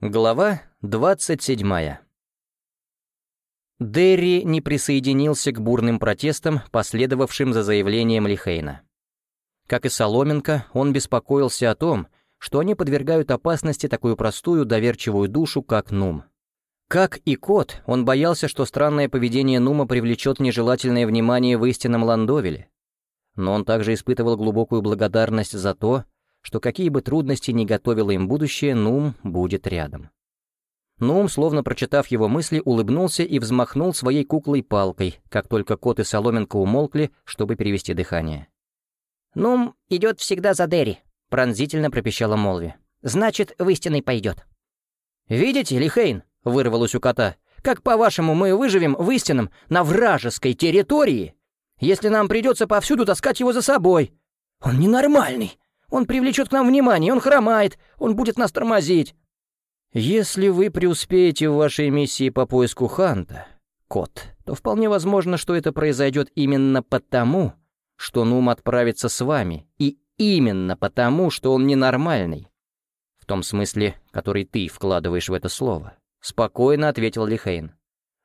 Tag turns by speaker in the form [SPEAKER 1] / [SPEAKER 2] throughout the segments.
[SPEAKER 1] Глава 27. Дерри не присоединился к бурным протестам, последовавшим за заявлением Лихейна. Как и Соломенко, он беспокоился о том, что они подвергают опасности такую простую доверчивую душу, как Нум. Как и кот, он боялся, что странное поведение Нума привлечет нежелательное внимание в истинном Ландовеле. Но он также испытывал глубокую благодарность за то, что какие бы трудности ни готовило им будущее, Нум будет рядом. Нум, словно прочитав его мысли, улыбнулся и взмахнул своей куклой-палкой, как только кот и соломинка умолкли, чтобы перевести дыхание.
[SPEAKER 2] «Нум идет всегда за Дерри», — пронзительно пропищала Молви. «Значит, в истинный пойдет».
[SPEAKER 1] «Видите, Лихейн?» — вырвалось у кота. «Как, по-вашему, мы выживем в истинном на вражеской территории, если нам придется повсюду таскать его за собой? Он ненормальный!» Он привлечет к нам внимание, он хромает, он будет нас тормозить. Если вы преуспеете в вашей миссии по поиску Ханта, кот, то вполне возможно, что это произойдет именно потому, что Нум отправится с вами, и именно потому, что он ненормальный. В том смысле, который ты вкладываешь в это слово. Спокойно ответил Лихейн.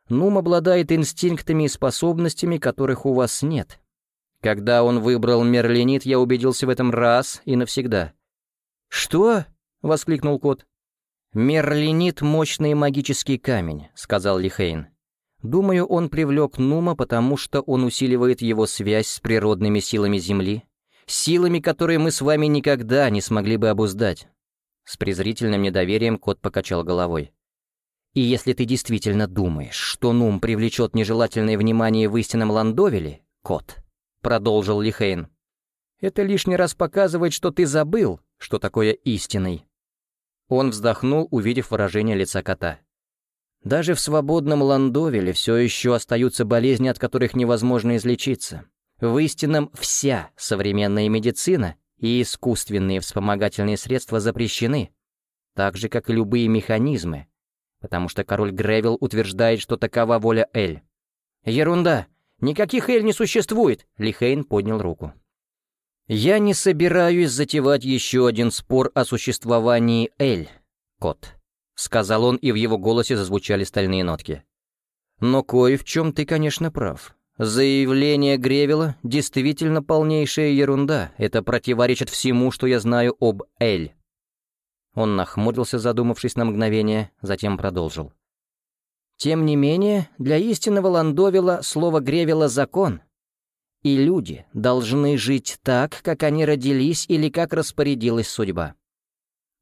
[SPEAKER 1] Нум обладает инстинктами и способностями, которых у вас нет. Когда он выбрал мерлинит, я убедился в этом раз и навсегда. «Что?» — воскликнул кот. «Мерлинит — мощный магический камень», — сказал Лихейн. «Думаю, он привлек Нума, потому что он усиливает его связь с природными силами Земли, силами, которые мы с вами никогда не смогли бы обуздать». С презрительным недоверием кот покачал головой. «И если ты действительно думаешь, что Нум привлечет нежелательное внимание в истинном Ландовеле, кот, продолжил Лихейн. «Это лишний раз показывает, что ты забыл, что такое истинный». Он вздохнул, увидев выражение лица кота. «Даже в свободном Ландовеле все еще остаются болезни, от которых невозможно излечиться. В истинном вся современная медицина и искусственные вспомогательные средства запрещены, так же, как и любые механизмы, потому что король Гревил утверждает, что такова воля Эль. «Ерунда!» «Никаких Эль не существует!» — Лихейн поднял руку. «Я не собираюсь затевать еще один спор о существовании Эль, кот», — сказал он, и в его голосе зазвучали стальные нотки. «Но кое в чем ты, конечно, прав. Заявление Гревела действительно полнейшая ерунда. Это противоречит всему, что я знаю об Эль». Он нахмурился, задумавшись на мгновение, затем продолжил. Тем не менее, для истинного Ландовила слово Гревела — закон. И люди должны жить так, как они родились или как распорядилась судьба.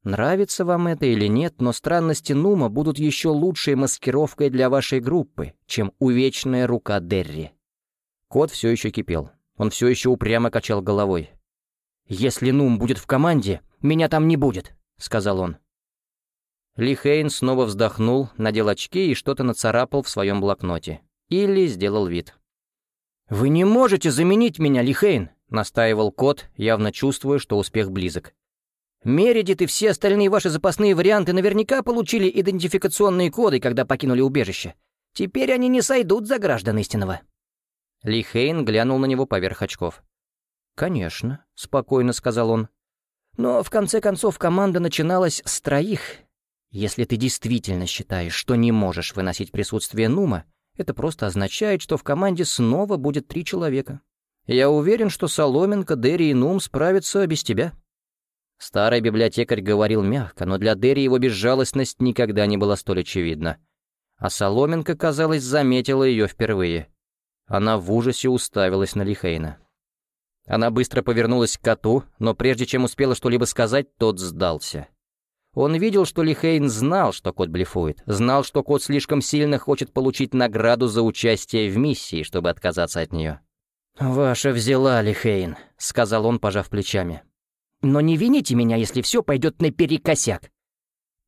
[SPEAKER 1] Нравится вам это или нет, но странности Нума будут еще лучшей маскировкой для вашей группы, чем увечная рука Дерри. Кот все еще кипел. Он все еще упрямо качал головой. «Если Нум будет в команде, меня там не будет», — сказал он. Ли Хейн снова вздохнул, надел очки и что-то нацарапал в своем блокноте. Или сделал вид. «Вы не можете заменить меня, Ли Хейн!» — настаивал кот, явно чувствуя, что успех близок. «Мередит и все остальные ваши запасные варианты наверняка получили идентификационные коды, когда покинули убежище. Теперь они не сойдут за граждан истинного». Ли Хейн глянул на него поверх очков. «Конечно», — спокойно сказал он. «Но в конце концов команда начиналась с троих, если ты действительно считаешь, что не можешь выносить присутствие Нума, это просто означает, что в команде снова будет три человека. Я уверен, что Соломенко, Дерри и Нум справятся без тебя». Старый библиотекарь говорил мягко, но для Дерри его безжалостность никогда не была столь очевидна. А Соломенко, казалось, заметила ее впервые. Она в ужасе уставилась на Лихейна. Она быстро повернулась к коту, но прежде чем успела что-либо сказать, тот сдался. Он видел, что Лихейн знал, что кот блефует, знал, что кот слишком сильно хочет получить награду за участие в миссии, чтобы отказаться от нее. «Ваша взяла, Лихейн», — сказал он, пожав плечами. «Но не вините меня, если все пойдет наперекосяк».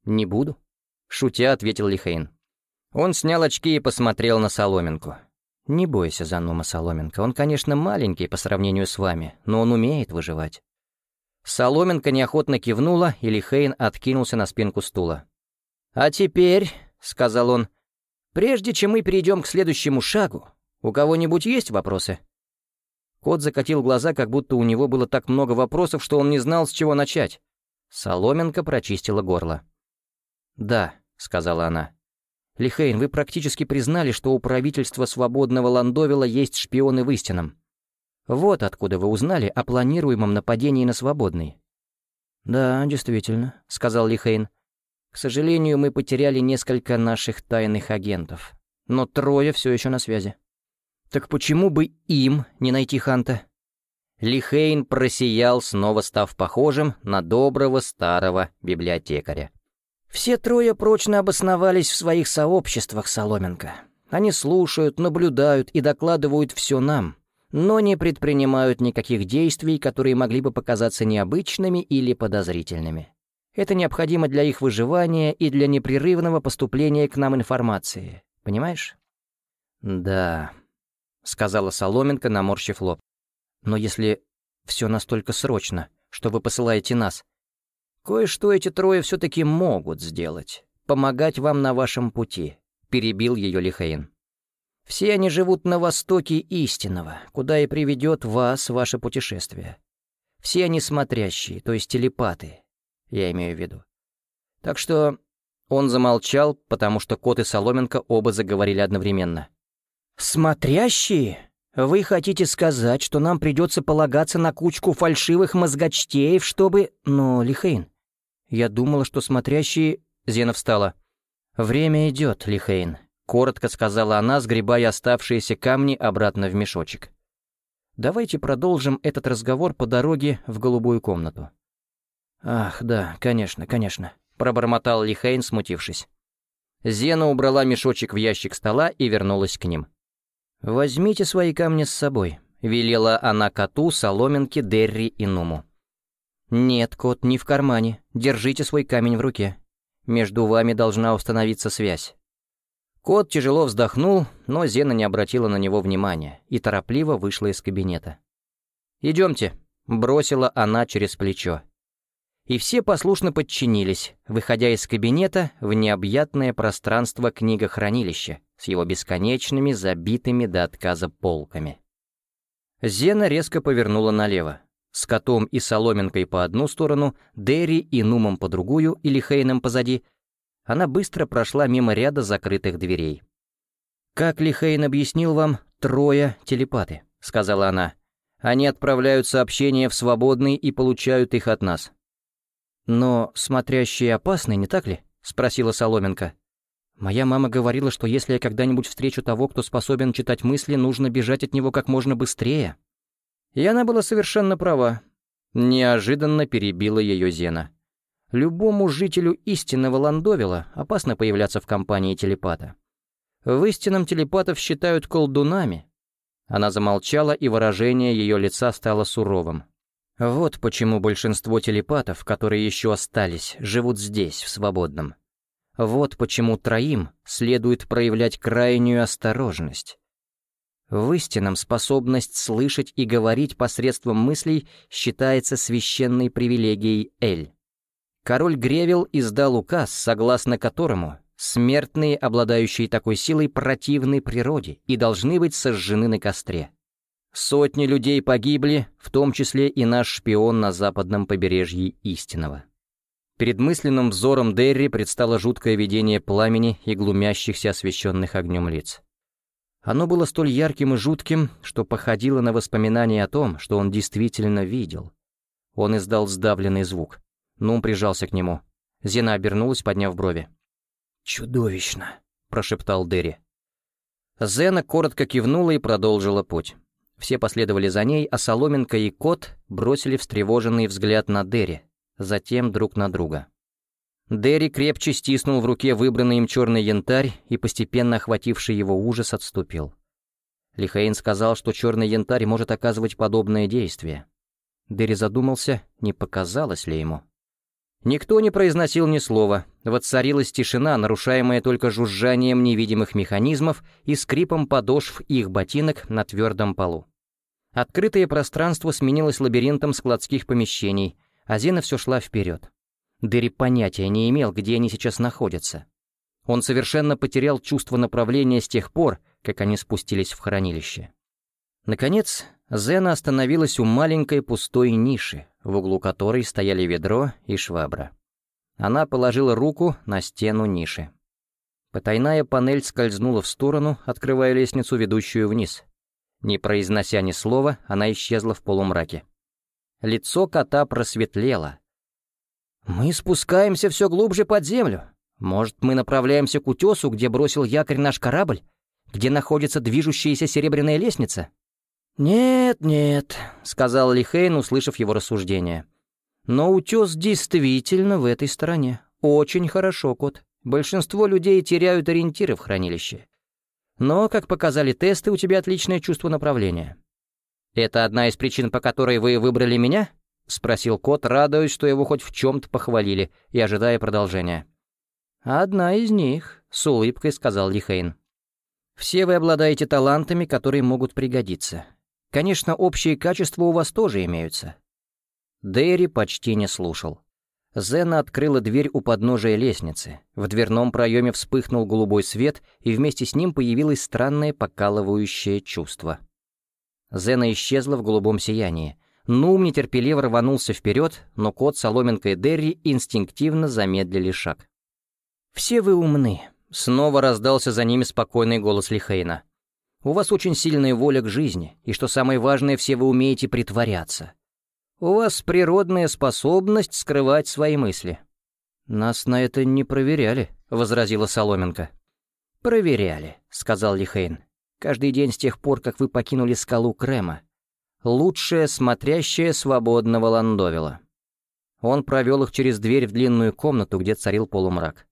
[SPEAKER 1] «Не буду», — шутя ответил Лихейн. Он снял очки и посмотрел на Соломенку. «Не бойся, Занума Соломенко, он, конечно, маленький по сравнению с вами, но он умеет выживать. Соломенка неохотно кивнула, и Лихейн откинулся на спинку стула. «А теперь», — сказал он, — «прежде чем мы перейдем к следующему шагу, у кого-нибудь есть вопросы?» Кот закатил глаза, как будто у него было так много вопросов, что он не знал, с чего начать. Соломенка прочистила горло. «Да», — сказала она. «Лихейн, вы практически признали, что у правительства свободного Ландовила есть шпионы в истинном. Вот откуда вы узнали о планируемом нападении на свободный». «Да, действительно», — сказал Лихейн. «К сожалению, мы потеряли несколько наших тайных агентов, но трое все еще на связи». «Так почему бы им не найти Ханта?» Лихейн просиял, снова став похожим на доброго старого библиотекаря. «Все трое прочно обосновались в своих сообществах, Соломенко. Они слушают, наблюдают и докладывают все нам, но не предпринимают никаких действий, которые могли бы показаться необычными или подозрительными. Это необходимо для их выживания и для непрерывного поступления к нам информации. Понимаешь? «Да», — сказала Соломенко, наморщив лоб. «Но если все настолько срочно, что вы посылаете нас, кое-что эти трое все-таки могут сделать. Помогать вам на вашем пути», — перебил ее Лихаин. Все они живут на востоке истинного, куда и приведет вас ваше путешествие. Все они смотрящие, то есть телепаты, я имею в виду. Так что он замолчал, потому что кот и Соломенко оба заговорили одновременно. «Смотрящие? Вы хотите сказать, что нам придется полагаться на кучку фальшивых мозгочтеев, чтобы... Но, Лихейн, я думала, что смотрящие...» Зена встала. «Время идет, Лихейн. — коротко сказала она, сгребая оставшиеся камни обратно в мешочек. «Давайте продолжим этот разговор по дороге в голубую комнату». «Ах, да, конечно, конечно», — пробормотал Лихейн, смутившись. Зена убрала мешочек в ящик стола и вернулась к ним. «Возьмите свои камни с собой», — велела она коту, соломинке, Дерри и Нуму. «Нет, кот, не в кармане. Держите свой камень в руке. Между вами должна установиться связь. Кот тяжело вздохнул, но Зена не обратила на него внимания и торопливо вышла из кабинета. «Идемте», — бросила она через плечо. И все послушно подчинились, выходя из кабинета в необъятное пространство книгохранилища с его бесконечными, забитыми до отказа полками. Зена резко повернула налево. С котом и соломинкой по одну сторону, Дерри и Нумом по другую или Хейном позади — она быстро прошла мимо ряда закрытых дверей. «Как Лихейн объяснил вам, трое телепаты», — сказала она. «Они отправляют сообщения в свободный и получают их от нас». «Но смотрящие опасны, не так ли?» — спросила Соломенко. «Моя мама говорила, что если я когда-нибудь встречу того, кто способен читать мысли, нужно бежать от него как можно быстрее». И она была совершенно права. Неожиданно перебила ее Зена. Любому жителю истинного Ландовила опасно появляться в компании телепата. В истинном телепатов считают колдунами. Она замолчала, и выражение ее лица стало суровым. Вот почему большинство телепатов, которые еще остались, живут здесь, в свободном. Вот почему троим следует проявлять крайнюю осторожность. В истинном способность слышать и говорить посредством мыслей считается священной привилегией Эль король Гревел издал указ, согласно которому смертные, обладающие такой силой, противны природе и должны быть сожжены на костре. Сотни людей погибли, в том числе и наш шпион на западном побережье Истинного. Перед мысленным взором Дерри предстало жуткое видение пламени и глумящихся освещенных огнем лиц. Оно было столь ярким и жутким, что походило на воспоминание о том, что он действительно видел. Он издал сдавленный звук. Нум прижался к нему. Зена обернулась, подняв брови. «Чудовищно», — прошептал Дерри. Зена коротко кивнула и продолжила путь. Все последовали за ней, а Соломенко и Кот бросили встревоженный взгляд на Дерри, затем друг на друга. Дерри крепче стиснул в руке выбранный им черный янтарь, и постепенно охвативший его ужас отступил. Лихаин сказал, что черный янтарь может оказывать подобное действие. Дерри задумался, не показалось ли ему. Никто не произносил ни слова, воцарилась тишина, нарушаемая только жужжанием невидимых механизмов и скрипом подошв их ботинок на твердом полу. Открытое пространство сменилось лабиринтом складских помещений, а Зена все шла вперед. Дерри понятия не имел, где они сейчас находятся. Он совершенно потерял чувство направления с тех пор, как они спустились в хранилище. Наконец, Зена остановилась у маленькой пустой ниши, в углу которой стояли ведро и швабра. Она положила руку на стену ниши. Потайная панель скользнула в сторону, открывая лестницу, ведущую вниз. Не произнося ни слова, она исчезла в полумраке. Лицо кота просветлело. «Мы спускаемся все глубже под землю. Может, мы направляемся к утесу, где бросил якорь наш корабль? Где находится движущаяся серебряная лестница?» «Нет, нет», — сказал Лихейн, услышав его рассуждение. «Но утес действительно в этой стороне. Очень хорошо, кот. Большинство людей теряют ориентиры в хранилище. Но, как показали тесты, у тебя отличное чувство направления. «Это одна из причин, по которой вы выбрали меня?» — спросил кот, радуясь, что его хоть в чем-то похвалили, и ожидая продолжения. «Одна из них», — с улыбкой сказал Лихейн. «Все вы обладаете талантами, которые могут пригодиться. Конечно, общие качества у вас тоже имеются». Дэри почти не слушал. Зена открыла дверь у подножия лестницы. В дверном проеме вспыхнул голубой свет, и вместе с ним появилось странное покалывающее чувство. Зена исчезла в голубом сиянии. Нум нетерпеливо рванулся вперед, но кот, Соломенка и Дерри инстинктивно замедлили шаг. «Все вы умны», — снова раздался за ними спокойный голос Лихейна. «У вас очень сильная воля к жизни, и, что самое важное, все вы умеете притворяться. У вас природная способность скрывать свои мысли». «Нас на это не проверяли», — возразила Соломенко. «Проверяли», — сказал Лихейн. «Каждый день с тех пор, как вы покинули скалу Крема. Лучшее, смотрящее свободного Ландовила». Он провел их через дверь в длинную комнату, где царил полумрак.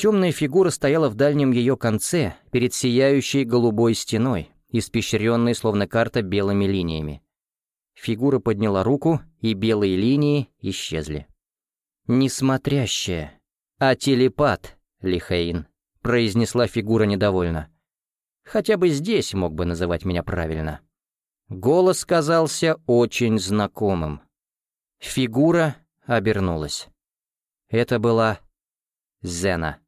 [SPEAKER 1] Темная фигура стояла в дальнем ее конце, перед сияющей голубой стеной, испещренной, словно карта, белыми линиями. Фигура подняла руку, и белые линии исчезли. «Не смотрящая, а телепат, Лихейн», — произнесла фигура недовольно. «Хотя бы здесь мог бы называть меня правильно». Голос казался очень знакомым. Фигура обернулась. Это была Зена.